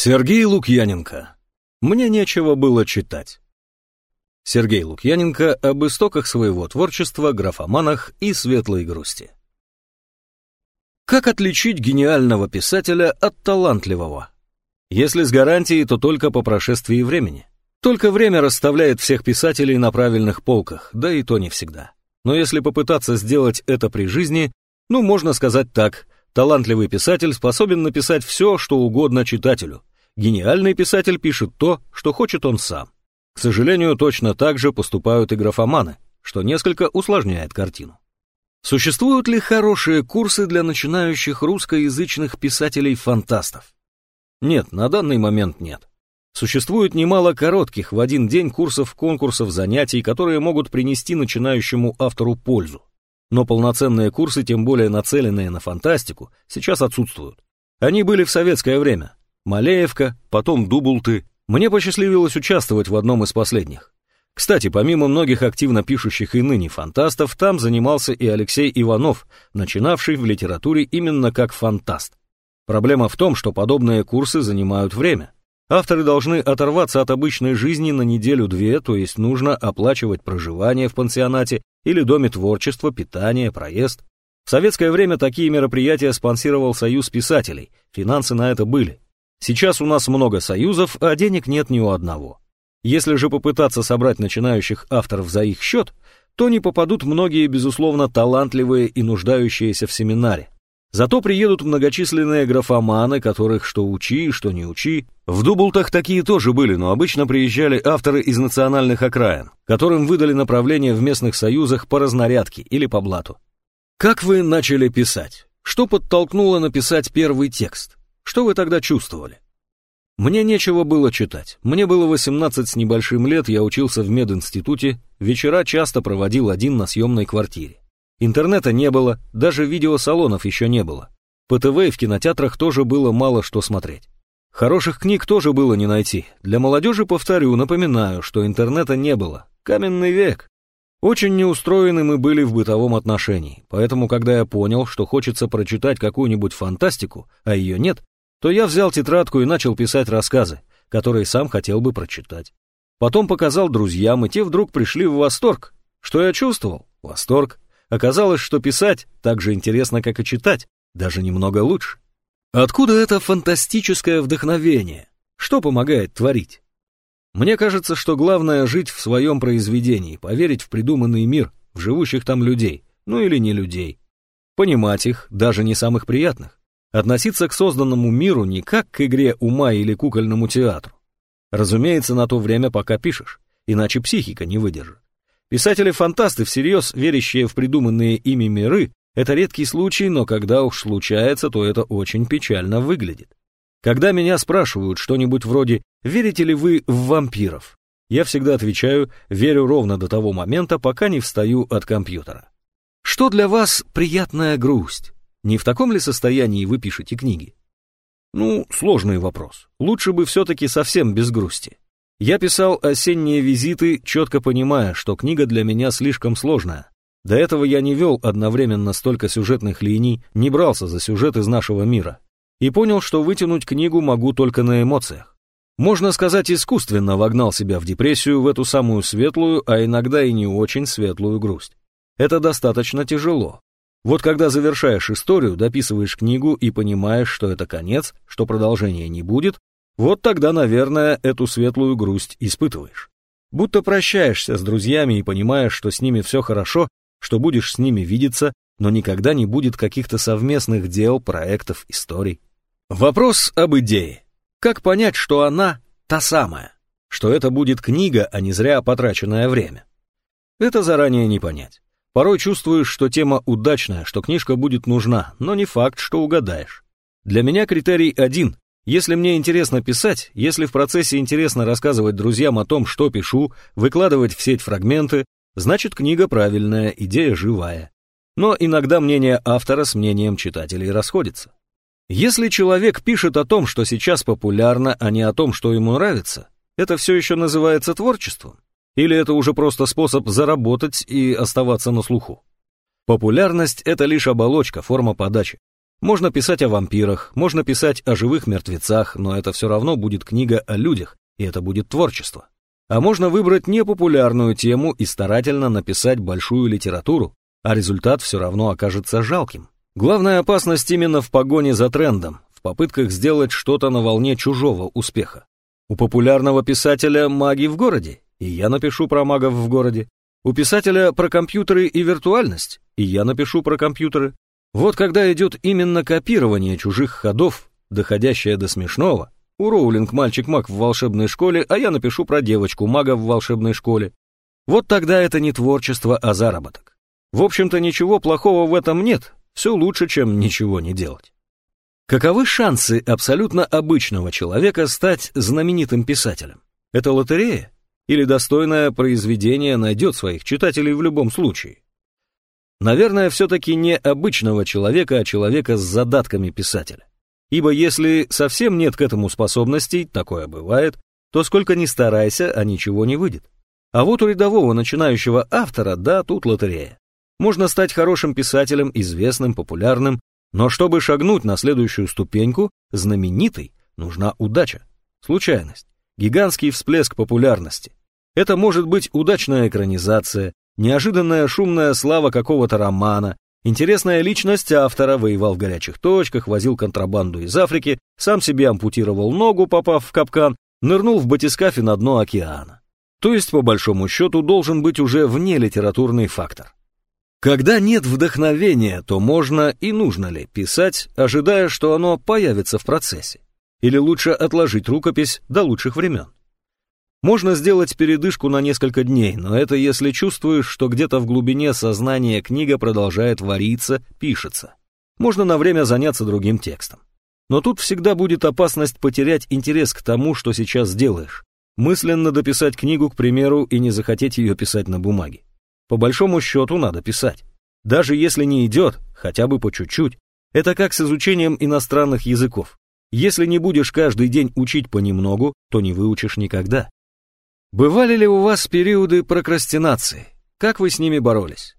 Сергей Лукьяненко. Мне нечего было читать. Сергей Лукьяненко об истоках своего творчества, графоманах и светлой грусти. Как отличить гениального писателя от талантливого? Если с гарантией, то только по прошествии времени. Только время расставляет всех писателей на правильных полках, да и то не всегда. Но если попытаться сделать это при жизни, ну, можно сказать так, талантливый писатель способен написать все, что угодно читателю. Гениальный писатель пишет то, что хочет он сам. К сожалению, точно так же поступают и графоманы, что несколько усложняет картину. Существуют ли хорошие курсы для начинающих русскоязычных писателей-фантастов? Нет, на данный момент нет. Существует немало коротких в один день курсов, конкурсов, занятий, которые могут принести начинающему автору пользу. Но полноценные курсы, тем более нацеленные на фантастику, сейчас отсутствуют. Они были в советское время. Малеевка, потом Дубулты. Мне посчастливилось участвовать в одном из последних. Кстати, помимо многих активно пишущих и ныне фантастов, там занимался и Алексей Иванов, начинавший в литературе именно как фантаст. Проблема в том, что подобные курсы занимают время. Авторы должны оторваться от обычной жизни на неделю-две, то есть нужно оплачивать проживание в пансионате или доме творчества, питание, проезд. В советское время такие мероприятия спонсировал Союз писателей, финансы на это были. Сейчас у нас много союзов, а денег нет ни у одного. Если же попытаться собрать начинающих авторов за их счет, то не попадут многие, безусловно, талантливые и нуждающиеся в семинаре. Зато приедут многочисленные графоманы, которых что учи, что не учи. В Дублтах такие тоже были, но обычно приезжали авторы из национальных окраин, которым выдали направление в местных союзах по разнарядке или по блату. Как вы начали писать? Что подтолкнуло написать первый текст? Что вы тогда чувствовали? Мне нечего было читать. Мне было 18 с небольшим лет, я учился в мединституте, вечера часто проводил один на съемной квартире. Интернета не было, даже видеосалонов еще не было. По ТВ в кинотеатрах тоже было мало что смотреть. Хороших книг тоже было не найти. Для молодежи, повторю, напоминаю, что интернета не было. Каменный век. Очень неустроены мы были в бытовом отношении, поэтому, когда я понял, что хочется прочитать какую-нибудь фантастику, а ее нет, то я взял тетрадку и начал писать рассказы, которые сам хотел бы прочитать. Потом показал друзьям, и те вдруг пришли в восторг. Что я чувствовал? Восторг. Оказалось, что писать так же интересно, как и читать, даже немного лучше. Откуда это фантастическое вдохновение? Что помогает творить? Мне кажется, что главное жить в своем произведении, поверить в придуманный мир, в живущих там людей, ну или не людей. Понимать их, даже не самых приятных. Относиться к созданному миру не как к игре ума или кукольному театру. Разумеется, на то время, пока пишешь, иначе психика не выдержит. Писатели-фантасты, всерьез верящие в придуманные ими миры, это редкий случай, но когда уж случается, то это очень печально выглядит. Когда меня спрашивают что-нибудь вроде «Верите ли вы в вампиров?», я всегда отвечаю «Верю ровно до того момента, пока не встаю от компьютера». Что для вас приятная грусть? Не в таком ли состоянии вы пишете книги? Ну, сложный вопрос. Лучше бы все-таки совсем без грусти. Я писал осенние визиты, четко понимая, что книга для меня слишком сложная. До этого я не вел одновременно столько сюжетных линий, не брался за сюжет из нашего мира. И понял, что вытянуть книгу могу только на эмоциях. Можно сказать, искусственно вогнал себя в депрессию, в эту самую светлую, а иногда и не очень светлую грусть. Это достаточно тяжело. Вот когда завершаешь историю, дописываешь книгу и понимаешь, что это конец, что продолжения не будет, вот тогда, наверное, эту светлую грусть испытываешь. Будто прощаешься с друзьями и понимаешь, что с ними все хорошо, что будешь с ними видеться, но никогда не будет каких-то совместных дел, проектов, историй. Вопрос об идее. Как понять, что она та самая? Что это будет книга, а не зря потраченное время? Это заранее не понять. Порой чувствуешь, что тема удачная, что книжка будет нужна, но не факт, что угадаешь. Для меня критерий один. Если мне интересно писать, если в процессе интересно рассказывать друзьям о том, что пишу, выкладывать в сеть фрагменты, значит книга правильная, идея живая. Но иногда мнение автора с мнением читателей расходится. Если человек пишет о том, что сейчас популярно, а не о том, что ему нравится, это все еще называется творчеством. Или это уже просто способ заработать и оставаться на слуху? Популярность — это лишь оболочка, форма подачи. Можно писать о вампирах, можно писать о живых мертвецах, но это все равно будет книга о людях, и это будет творчество. А можно выбрать непопулярную тему и старательно написать большую литературу, а результат все равно окажется жалким. Главная опасность именно в погоне за трендом, в попытках сделать что-то на волне чужого успеха. У популярного писателя маги в городе, и я напишу про магов в городе. У писателя про компьютеры и виртуальность, и я напишу про компьютеры. Вот когда идет именно копирование чужих ходов, доходящее до смешного, у Роулинг мальчик-маг в волшебной школе, а я напишу про девочку-мага в волшебной школе. Вот тогда это не творчество, а заработок. В общем-то, ничего плохого в этом нет, все лучше, чем ничего не делать. Каковы шансы абсолютно обычного человека стать знаменитым писателем? Это лотерея? Или достойное произведение найдет своих читателей в любом случае? Наверное, все-таки не обычного человека, а человека с задатками писателя. Ибо если совсем нет к этому способностей, такое бывает, то сколько ни старайся, а ничего не выйдет. А вот у рядового начинающего автора, да, тут лотерея. Можно стать хорошим писателем, известным, популярным, но чтобы шагнуть на следующую ступеньку, знаменитый, нужна удача, случайность, гигантский всплеск популярности. Это может быть удачная экранизация, неожиданная шумная слава какого-то романа, интересная личность автора, воевал в горячих точках, возил контрабанду из Африки, сам себе ампутировал ногу, попав в капкан, нырнул в батискафе на дно океана. То есть, по большому счету, должен быть уже вне литературный фактор. Когда нет вдохновения, то можно и нужно ли писать, ожидая, что оно появится в процессе? Или лучше отложить рукопись до лучших времен? Можно сделать передышку на несколько дней, но это если чувствуешь, что где-то в глубине сознания книга продолжает вариться, пишется. Можно на время заняться другим текстом. Но тут всегда будет опасность потерять интерес к тому, что сейчас делаешь. Мысленно дописать книгу, к примеру, и не захотеть ее писать на бумаге. По большому счету надо писать. Даже если не идет, хотя бы по чуть-чуть. Это как с изучением иностранных языков. Если не будешь каждый день учить понемногу, то не выучишь никогда. Бывали ли у вас периоды прокрастинации? Как вы с ними боролись?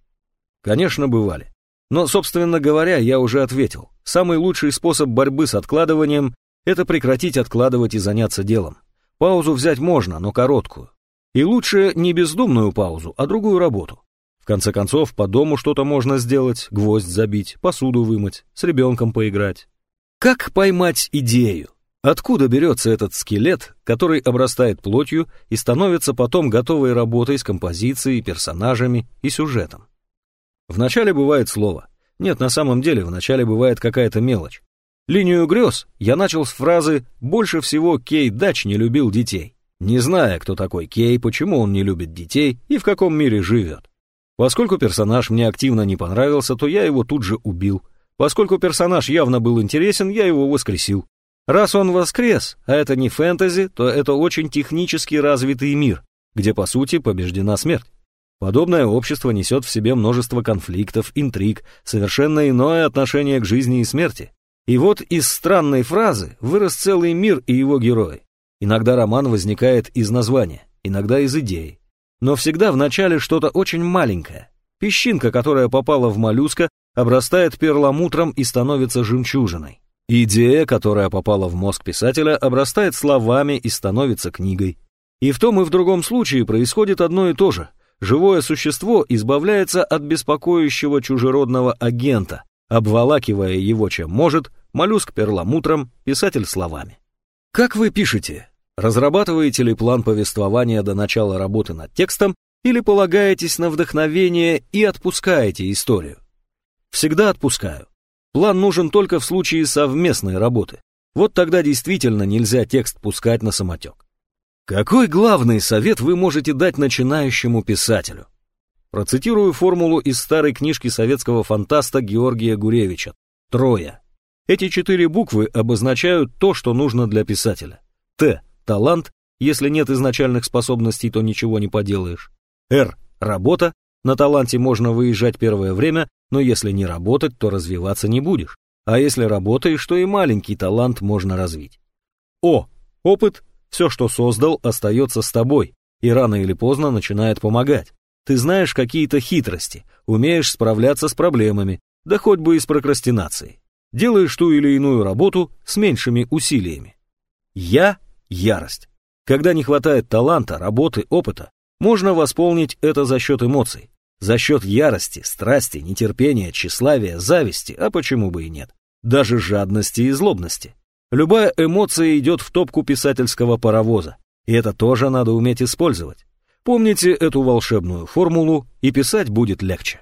Конечно, бывали. Но, собственно говоря, я уже ответил. Самый лучший способ борьбы с откладыванием – это прекратить откладывать и заняться делом. Паузу взять можно, но короткую. И лучше не бездумную паузу, а другую работу. В конце концов, по дому что-то можно сделать, гвоздь забить, посуду вымыть, с ребенком поиграть. Как поймать идею? Откуда берется этот скелет, который обрастает плотью и становится потом готовой работой с композицией, персонажами и сюжетом? Вначале бывает слово. Нет, на самом деле, вначале бывает какая-то мелочь. Линию грез я начал с фразы «Больше всего Кей Дач не любил детей» не зная, кто такой Кей, почему он не любит детей и в каком мире живет. Поскольку персонаж мне активно не понравился, то я его тут же убил. Поскольку персонаж явно был интересен, я его воскресил. Раз он воскрес, а это не фэнтези, то это очень технически развитый мир, где по сути побеждена смерть. Подобное общество несет в себе множество конфликтов, интриг, совершенно иное отношение к жизни и смерти. И вот из странной фразы вырос целый мир и его герои. Иногда роман возникает из названия, иногда из идеи. Но всегда в начале что-то очень маленькое. Песчинка, которая попала в моллюска, обрастает перламутром и становится жемчужиной. Идея, которая попала в мозг писателя, обрастает словами и становится книгой. И в том и в другом случае происходит одно и то же. Живое существо избавляется от беспокоящего чужеродного агента, обволакивая его чем может, моллюск перламутром, писатель словами. Как вы пишете? Разрабатываете ли план повествования до начала работы над текстом или полагаетесь на вдохновение и отпускаете историю? Всегда отпускаю. План нужен только в случае совместной работы. Вот тогда действительно нельзя текст пускать на самотек. Какой главный совет вы можете дать начинающему писателю? Процитирую формулу из старой книжки советского фантаста Георгия Гуревича «Троя». Эти четыре буквы обозначают то, что нужно для писателя. Т талант, если нет изначальных способностей, то ничего не поделаешь. Р – работа, на таланте можно выезжать первое время, но если не работать, то развиваться не будешь. А если работаешь, то и маленький талант можно развить. О – опыт, все, что создал, остается с тобой, и рано или поздно начинает помогать. Ты знаешь какие-то хитрости, умеешь справляться с проблемами, да хоть бы и с прокрастинацией. Делаешь ту или иную работу с меньшими усилиями. Я – ярость. Когда не хватает таланта, работы, опыта, можно восполнить это за счет эмоций. За счет ярости, страсти, нетерпения, тщеславия, зависти, а почему бы и нет. Даже жадности и злобности. Любая эмоция идет в топку писательского паровоза, и это тоже надо уметь использовать. Помните эту волшебную формулу, и писать будет легче.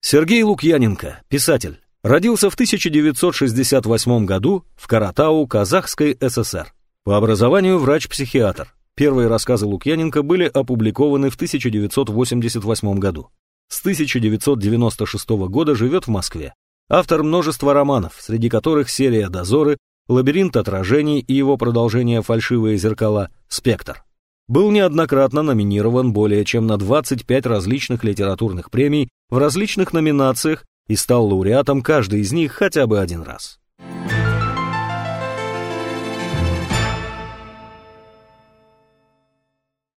Сергей Лукьяненко, писатель, родился в 1968 году в Каратау, Казахской ССР. По образованию врач-психиатр. Первые рассказы Лукьяненко были опубликованы в 1988 году. С 1996 года живет в Москве. Автор множества романов, среди которых серия «Дозоры», «Лабиринт отражений» и его продолжение «Фальшивые зеркала», «Спектр» был неоднократно номинирован более чем на 25 различных литературных премий в различных номинациях и стал лауреатом каждой из них хотя бы один раз.